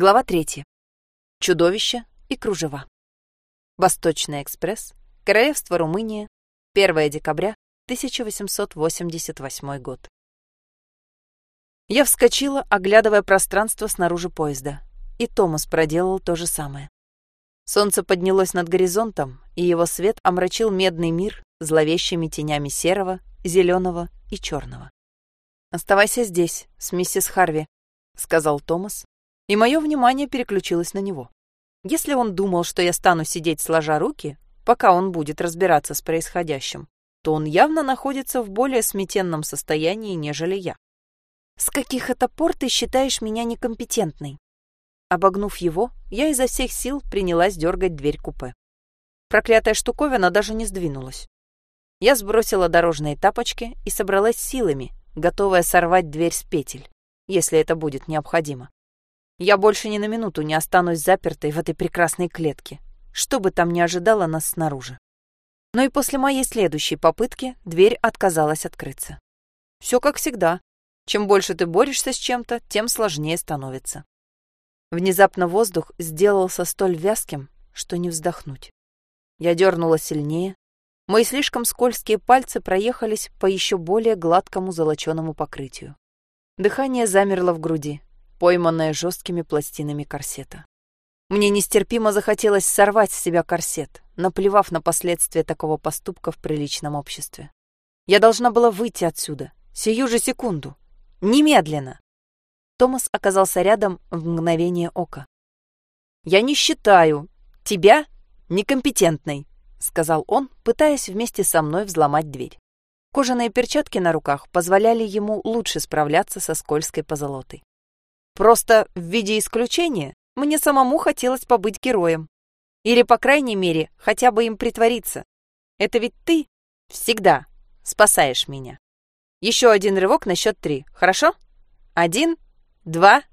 Глава 3. Чудовище и кружева. Восточный экспресс. Королевство Румыния. 1 декабря 1888 год. Я вскочила, оглядывая пространство снаружи поезда, и Томас проделал то же самое. Солнце поднялось над горизонтом, и его свет омрачил медный мир зловещими тенями серого, зеленого и черного. «Оставайся здесь, с миссис Харви», — сказал Томас, и мое внимание переключилось на него. Если он думал, что я стану сидеть сложа руки, пока он будет разбираться с происходящим, то он явно находится в более сметенном состоянии, нежели я. «С каких это пор ты считаешь меня некомпетентной?» Обогнув его, я изо всех сил принялась дергать дверь купе. Проклятая штуковина даже не сдвинулась. Я сбросила дорожные тапочки и собралась силами, готовая сорвать дверь с петель, если это будет необходимо. Я больше ни на минуту не останусь запертой в этой прекрасной клетке, что бы там ни ожидало нас снаружи. Но и после моей следующей попытки дверь отказалась открыться. Все как всегда. Чем больше ты борешься с чем-то, тем сложнее становится. Внезапно воздух сделался столь вязким, что не вздохнуть. Я дернула сильнее. Мои слишком скользкие пальцы проехались по еще более гладкому золоченому покрытию. Дыхание замерло в груди, пойманная жесткими пластинами корсета. Мне нестерпимо захотелось сорвать с себя корсет, наплевав на последствия такого поступка в приличном обществе. Я должна была выйти отсюда, сию же секунду, немедленно. Томас оказался рядом в мгновение ока. «Я не считаю тебя некомпетентной», — сказал он, пытаясь вместе со мной взломать дверь. Кожаные перчатки на руках позволяли ему лучше справляться со скользкой позолотой. Просто в виде исключения мне самому хотелось побыть героем. Или, по крайней мере, хотя бы им притвориться. Это ведь ты всегда спасаешь меня. Еще один рывок на счет три, хорошо? Один, два,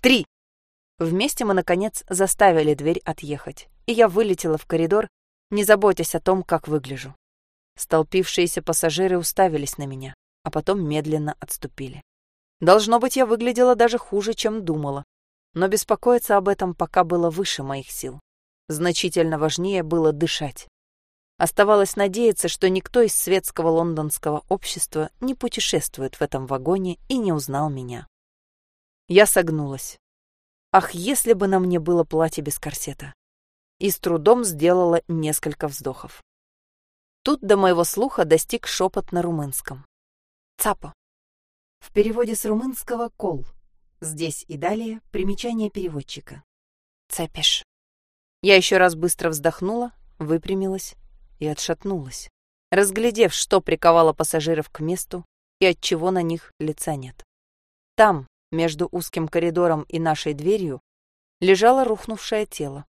три. Вместе мы, наконец, заставили дверь отъехать, и я вылетела в коридор, не заботясь о том, как выгляжу. Столпившиеся пассажиры уставились на меня, а потом медленно отступили. Должно быть, я выглядела даже хуже, чем думала. Но беспокоиться об этом пока было выше моих сил. Значительно важнее было дышать. Оставалось надеяться, что никто из светского лондонского общества не путешествует в этом вагоне и не узнал меня. Я согнулась. Ах, если бы на мне было платье без корсета. И с трудом сделала несколько вздохов. Тут до моего слуха достиг шепот на румынском. «Цапа, в переводе с румынского «кол». Здесь и далее примечание переводчика. Цепиш. Я еще раз быстро вздохнула, выпрямилась и отшатнулась, разглядев, что приковало пассажиров к месту и от чего на них лица нет. Там, между узким коридором и нашей дверью, лежало рухнувшее тело.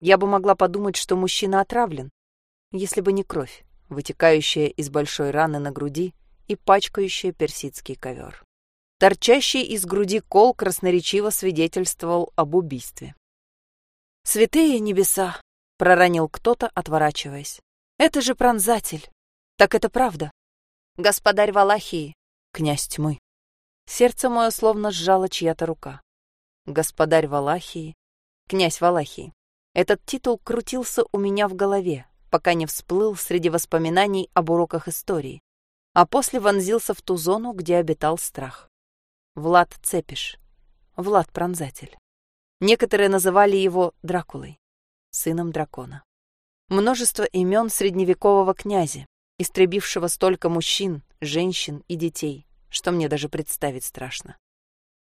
Я бы могла подумать, что мужчина отравлен, если бы не кровь, вытекающая из большой раны на груди и пачкающая персидский ковер. Торчащий из груди кол красноречиво свидетельствовал об убийстве. «Святые небеса!» — проронил кто-то, отворачиваясь. «Это же пронзатель! Так это правда!» «Господарь Валахии!» «Князь тьмы!» Сердце мое словно сжало чья-то рука. «Господарь Валахии!» «Князь Валахии!» Этот титул крутился у меня в голове, пока не всплыл среди воспоминаний об уроках истории, а после вонзился в ту зону, где обитал страх. Влад Цепиш. Влад Пронзатель. Некоторые называли его Дракулой, сыном дракона. Множество имен средневекового князя, истребившего столько мужчин, женщин и детей, что мне даже представить страшно.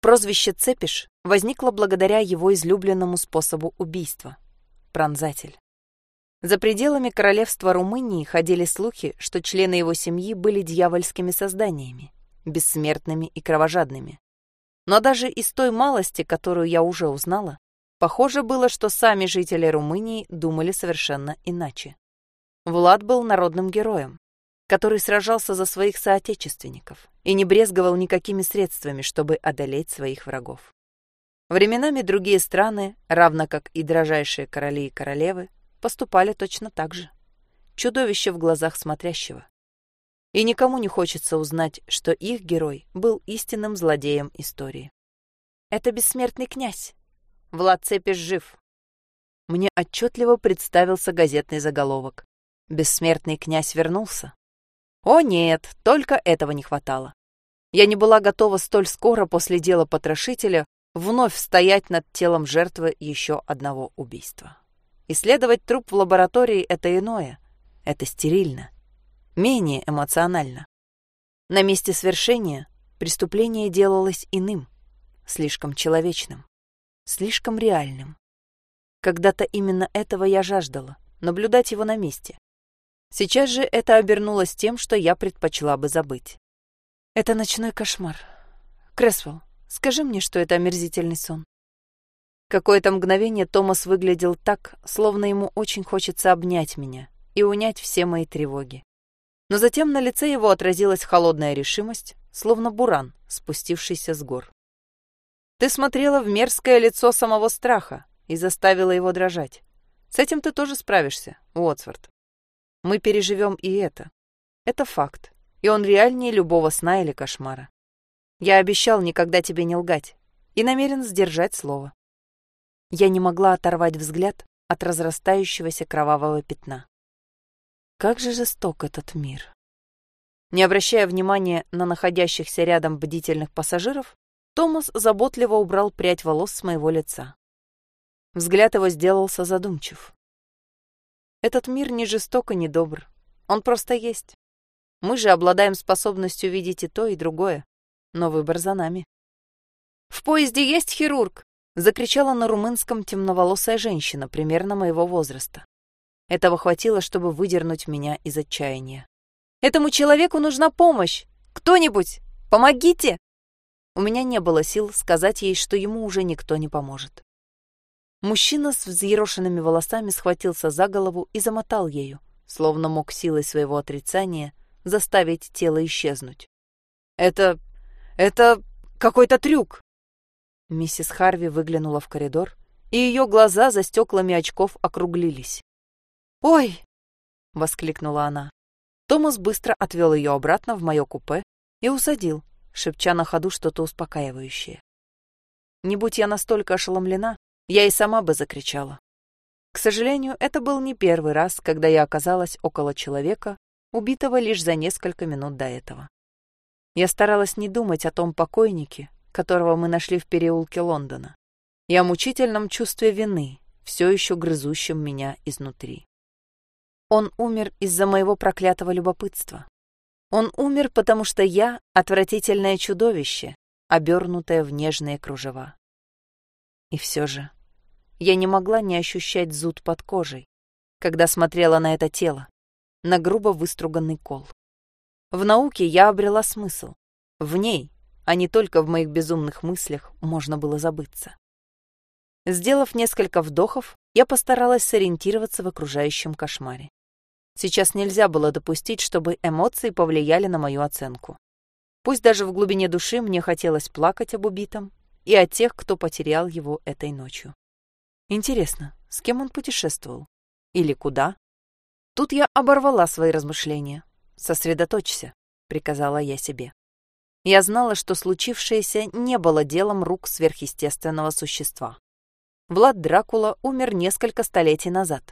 Прозвище Цепиш возникло благодаря его излюбленному способу убийства — пронзатель. За пределами королевства Румынии ходили слухи, что члены его семьи были дьявольскими созданиями, бессмертными и кровожадными. Но даже из той малости, которую я уже узнала, похоже было, что сами жители Румынии думали совершенно иначе. Влад был народным героем, который сражался за своих соотечественников и не брезговал никакими средствами, чтобы одолеть своих врагов. Временами другие страны, равно как и дрожайшие короли и королевы, поступали точно так же. Чудовище в глазах смотрящего. И никому не хочется узнать, что их герой был истинным злодеем истории. «Это бессмертный князь», Влад Цепиш жив. Мне отчетливо представился газетный заголовок. Бессмертный князь вернулся. О нет, только этого не хватало. Я не была готова столь скоро после дела потрошителя вновь стоять над телом жертвы еще одного убийства. Исследовать труп в лаборатории — это иное. Это стерильно. Менее эмоционально. На месте свершения преступление делалось иным, слишком человечным, слишком реальным. Когда-то именно этого я жаждала — наблюдать его на месте. Сейчас же это обернулось тем, что я предпочла бы забыть. Это ночной кошмар. Кресвелл, скажи мне, что это омерзительный сон. Какое-то мгновение Томас выглядел так, словно ему очень хочется обнять меня и унять все мои тревоги. Но затем на лице его отразилась холодная решимость, словно буран, спустившийся с гор. Ты смотрела в мерзкое лицо самого страха и заставила его дрожать. С этим ты тоже справишься, Уотсворт. Мы переживем и это. Это факт, и он реальнее любого сна или кошмара. Я обещал никогда тебе не лгать и намерен сдержать слово. Я не могла оторвать взгляд от разрастающегося кровавого пятна. Как же жесток этот мир. Не обращая внимания на находящихся рядом бдительных пассажиров, Томас заботливо убрал прядь волос с моего лица. Взгляд его сделался задумчив. Этот мир не жесток и не добр. Он просто есть. Мы же обладаем способностью видеть и то, и другое. Но выбор за нами. «В поезде есть хирург!» — закричала на румынском темноволосая женщина примерно моего возраста. Этого хватило, чтобы выдернуть меня из отчаяния. «Этому человеку нужна помощь! Кто-нибудь! Помогите!» У меня не было сил сказать ей, что ему уже никто не поможет. Мужчина с взъерошенными волосами схватился за голову и замотал ею, словно мог силой своего отрицания заставить тело исчезнуть. «Это... это какой-то трюк!» Миссис Харви выглянула в коридор, и ее глаза за стеклами очков округлились. «Ой!» — воскликнула она. Томас быстро отвел ее обратно в мое купе и усадил, шепча на ходу что-то успокаивающее. Не будь я настолько ошеломлена, я и сама бы закричала. К сожалению, это был не первый раз, когда я оказалась около человека, убитого лишь за несколько минут до этого. Я старалась не думать о том покойнике, которого мы нашли в переулке Лондона, и о мучительном чувстве вины, все еще грызущем меня изнутри. Он умер из-за моего проклятого любопытства. Он умер, потому что я — отвратительное чудовище, обернутое в нежные кружева. И все же я не могла не ощущать зуд под кожей, когда смотрела на это тело, на грубо выструганный кол. В науке я обрела смысл. В ней, а не только в моих безумных мыслях, можно было забыться. Сделав несколько вдохов, я постаралась сориентироваться в окружающем кошмаре. Сейчас нельзя было допустить, чтобы эмоции повлияли на мою оценку. Пусть даже в глубине души мне хотелось плакать об убитом и о тех, кто потерял его этой ночью. Интересно, с кем он путешествовал? Или куда? Тут я оборвала свои размышления. «Сосредоточься», — приказала я себе. Я знала, что случившееся не было делом рук сверхъестественного существа. Влад Дракула умер несколько столетий назад.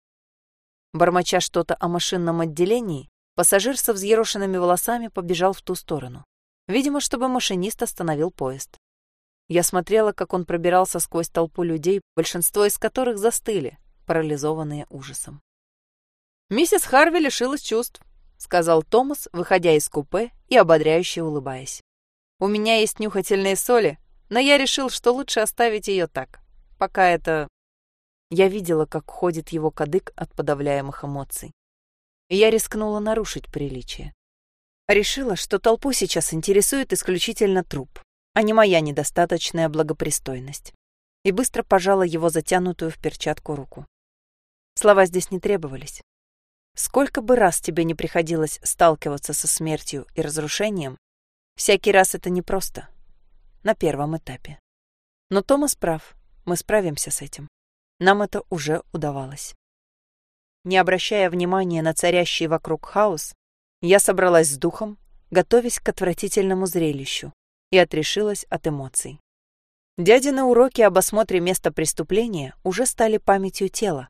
Бормоча что-то о машинном отделении, пассажир со взъерошенными волосами побежал в ту сторону. Видимо, чтобы машинист остановил поезд. Я смотрела, как он пробирался сквозь толпу людей, большинство из которых застыли, парализованные ужасом. «Миссис Харви лишилась чувств», — сказал Томас, выходя из купе и ободряюще улыбаясь. «У меня есть нюхательные соли, но я решил, что лучше оставить ее так, пока это...» Я видела, как ходит его кадык от подавляемых эмоций. И я рискнула нарушить приличие. Решила, что толпу сейчас интересует исключительно труп, а не моя недостаточная благопристойность, и быстро пожала его затянутую в перчатку руку. Слова здесь не требовались. Сколько бы раз тебе не приходилось сталкиваться со смертью и разрушением, всякий раз это непросто. На первом этапе. Но Томас прав, мы справимся с этим. Нам это уже удавалось. Не обращая внимания на царящий вокруг хаос, я собралась с духом, готовясь к отвратительному зрелищу, и отрешилась от эмоций. Дядины уроки об осмотре места преступления уже стали памятью тела,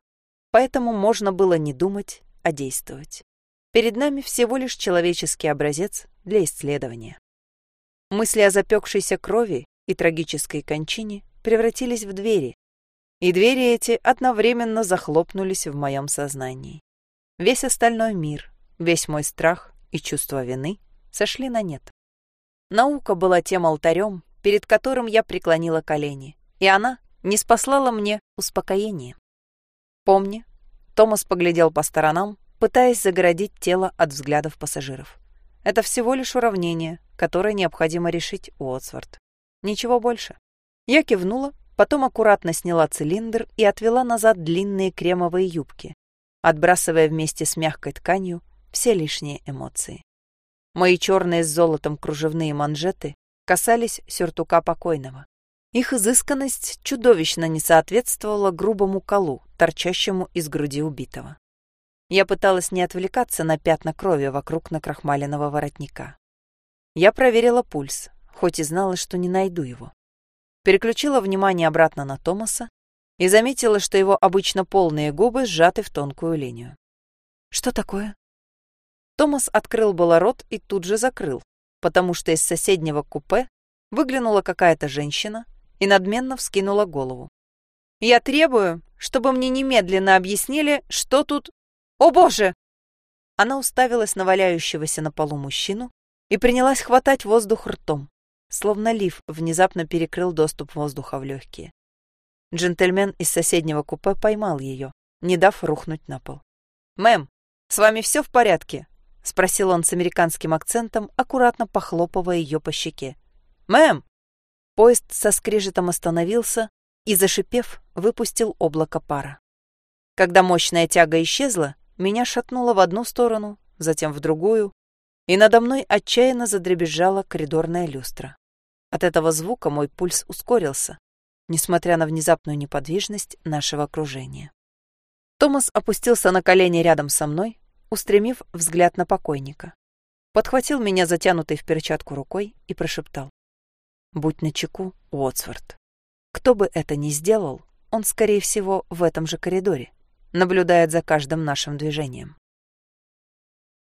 поэтому можно было не думать, а действовать. Перед нами всего лишь человеческий образец для исследования. Мысли о запекшейся крови и трагической кончине превратились в двери, и двери эти одновременно захлопнулись в моем сознании. Весь остальной мир, весь мой страх и чувство вины сошли на нет. Наука была тем алтарем, перед которым я преклонила колени, и она не спаслала мне успокоение. Помни, Томас поглядел по сторонам, пытаясь загородить тело от взглядов пассажиров. Это всего лишь уравнение, которое необходимо решить, Уотсворт. Ничего больше. Я кивнула, потом аккуратно сняла цилиндр и отвела назад длинные кремовые юбки, отбрасывая вместе с мягкой тканью все лишние эмоции. Мои черные с золотом кружевные манжеты касались сюртука покойного. Их изысканность чудовищно не соответствовала грубому колу, торчащему из груди убитого. Я пыталась не отвлекаться на пятна крови вокруг накрахмаленного воротника. Я проверила пульс, хоть и знала, что не найду его. Переключила внимание обратно на Томаса и заметила, что его обычно полные губы сжаты в тонкую линию. «Что такое?» Томас открыл было рот и тут же закрыл, потому что из соседнего купе выглянула какая-то женщина и надменно вскинула голову. «Я требую, чтобы мне немедленно объяснили, что тут... О, Боже!» Она уставилась на валяющегося на полу мужчину и принялась хватать воздух ртом, словно лиф внезапно перекрыл доступ воздуха в легкие. Джентльмен из соседнего купе поймал ее, не дав рухнуть на пол. «Мэм, с вами все в порядке?» — спросил он с американским акцентом, аккуратно похлопывая ее по щеке. «Мэм!» Поезд со скрежетом остановился и, зашипев, выпустил облако пара. Когда мощная тяга исчезла, меня шатнуло в одну сторону, затем в другую, и надо мной отчаянно задребезжала коридорная люстра. От этого звука мой пульс ускорился, несмотря на внезапную неподвижность нашего окружения. Томас опустился на колени рядом со мной, устремив взгляд на покойника. Подхватил меня затянутой в перчатку рукой и прошептал. «Будь начеку, Уотсворт. Кто бы это ни сделал, он, скорее всего, в этом же коридоре, наблюдает за каждым нашим движением».